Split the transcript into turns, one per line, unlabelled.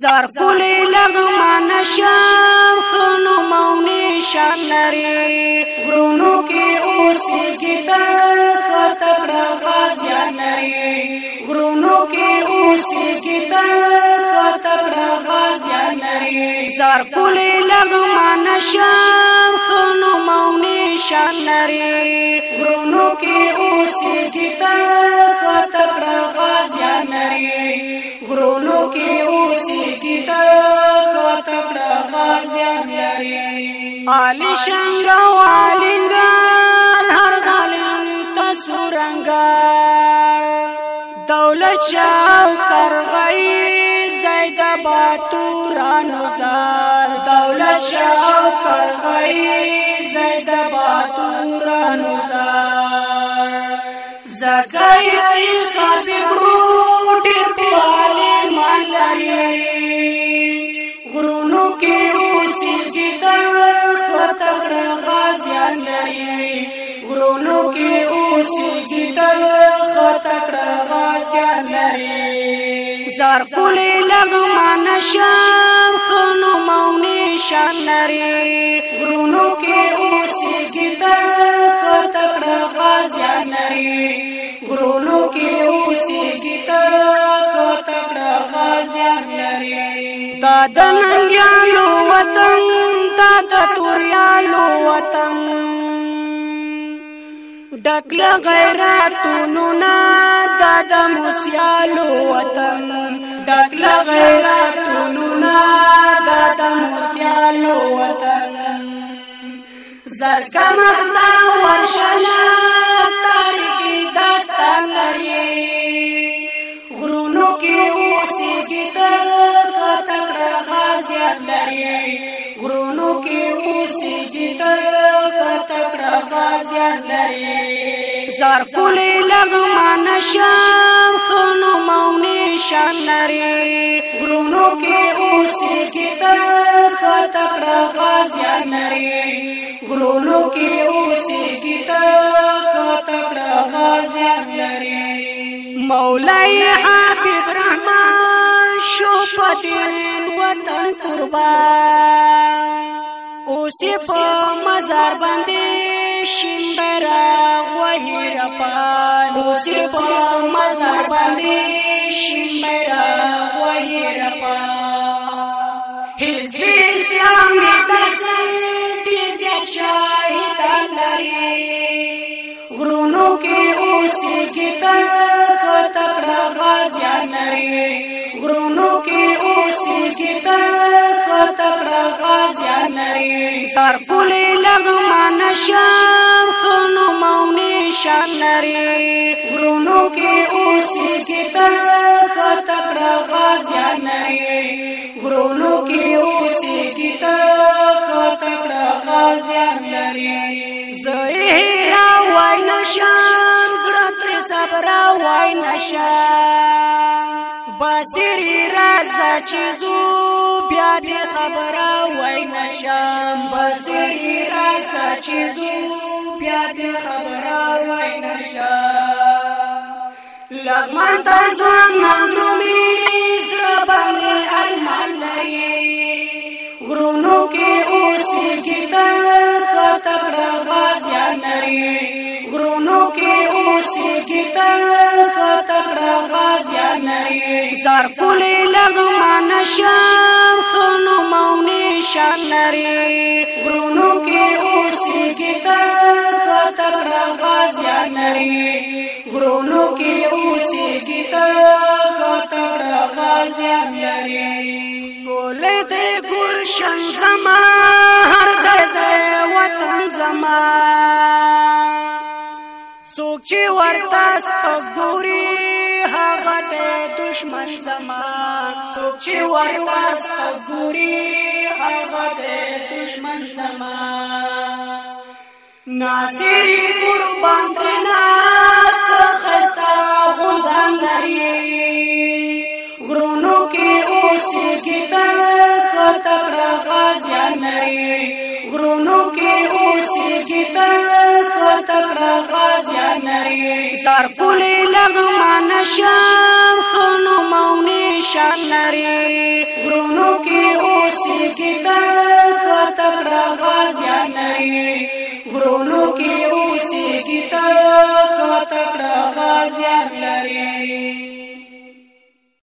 زرفول لغمان شام خونو مونی شام لري غرونو کې اوس کیتا کتبړه غازیان لري غرونو کې اوس کیتا کتبړه غازیان لري زرفول لغمان شام والی شنگ والنگار هر ظالم تسورنگار دولت شاو ترغی زید باتورانو زار دولت شاو زار فول لغمان شام خنو مونی شان لري غرونو کې اوسېږي تل په تکړه غازیان لري غرونو کې اوسېږي تل په تکړه غازیان لري دا د ننګیانو وطن دا د توریانو وطن ډکله غیرتونو نه دا د موسیالو وطن کلک لغیراتونونا دا دمو سیالو وطن زرکا مهدا ورشنا تاریکی داستان لري غرونو کې اوسېږي تل خطر غازیات لري غرونو کې اوسېږي تل خطر غازیات لري سرفول لغمان شام خونو مونی شان لري غرونو کې اوسې کتل خطکړه غازیان لري غرونو کې اوسې کتل خطکړه غازیان لري مولای حبیب رحمان شو پدین وطن قربان اوسې په مزار باندې شین برا هیر پان اوسی په مزار باندې شمرا و هیر پان حزب اسلام دې تاسو ډیر ځات شاهدان لري غرونو کې اوسی کې تل کو تکړه غازیان لري غرونو کې اوسی کې تل کو تکړه غازیان لري سر فول کې اوسې کې تل خطر غازیان لري غرونو کې اوسې کې تل خطر غازیان لري زه را وای نشم زړه تر صبر وای نشم بصیر راځه چې زو بیا دې خبره وای نشم بصیر راځه چې زو بیا دې خبره وای نشم لغمان ته ځوان مغرومي زړه باندې ارمان لري غرونو کې اوسېږي تا تبړه غازیان لري غرونو کې اوسېږي تا تبړه غازیان لري زرفولې لغمان شام خو نو مونې شان لري غرونو کې اوسېږي تا تبړه غازیان لري ګل دې ګلشن زما هر دې وطن زما څوک چې ورته ستګوري هغه دې دشمن زما څوک چې ورته ستګوري هغه دې دشمن زما ناصری قربان کنا څخه ستا غوځان لري سیس کی تل خطا پڑا غازیان لري غرونو کې اوس کی تل خطا پڑا غازیان لري سار فولې لغمان شام خونو مونې شان لري غرونو کې اوس کی تل خطا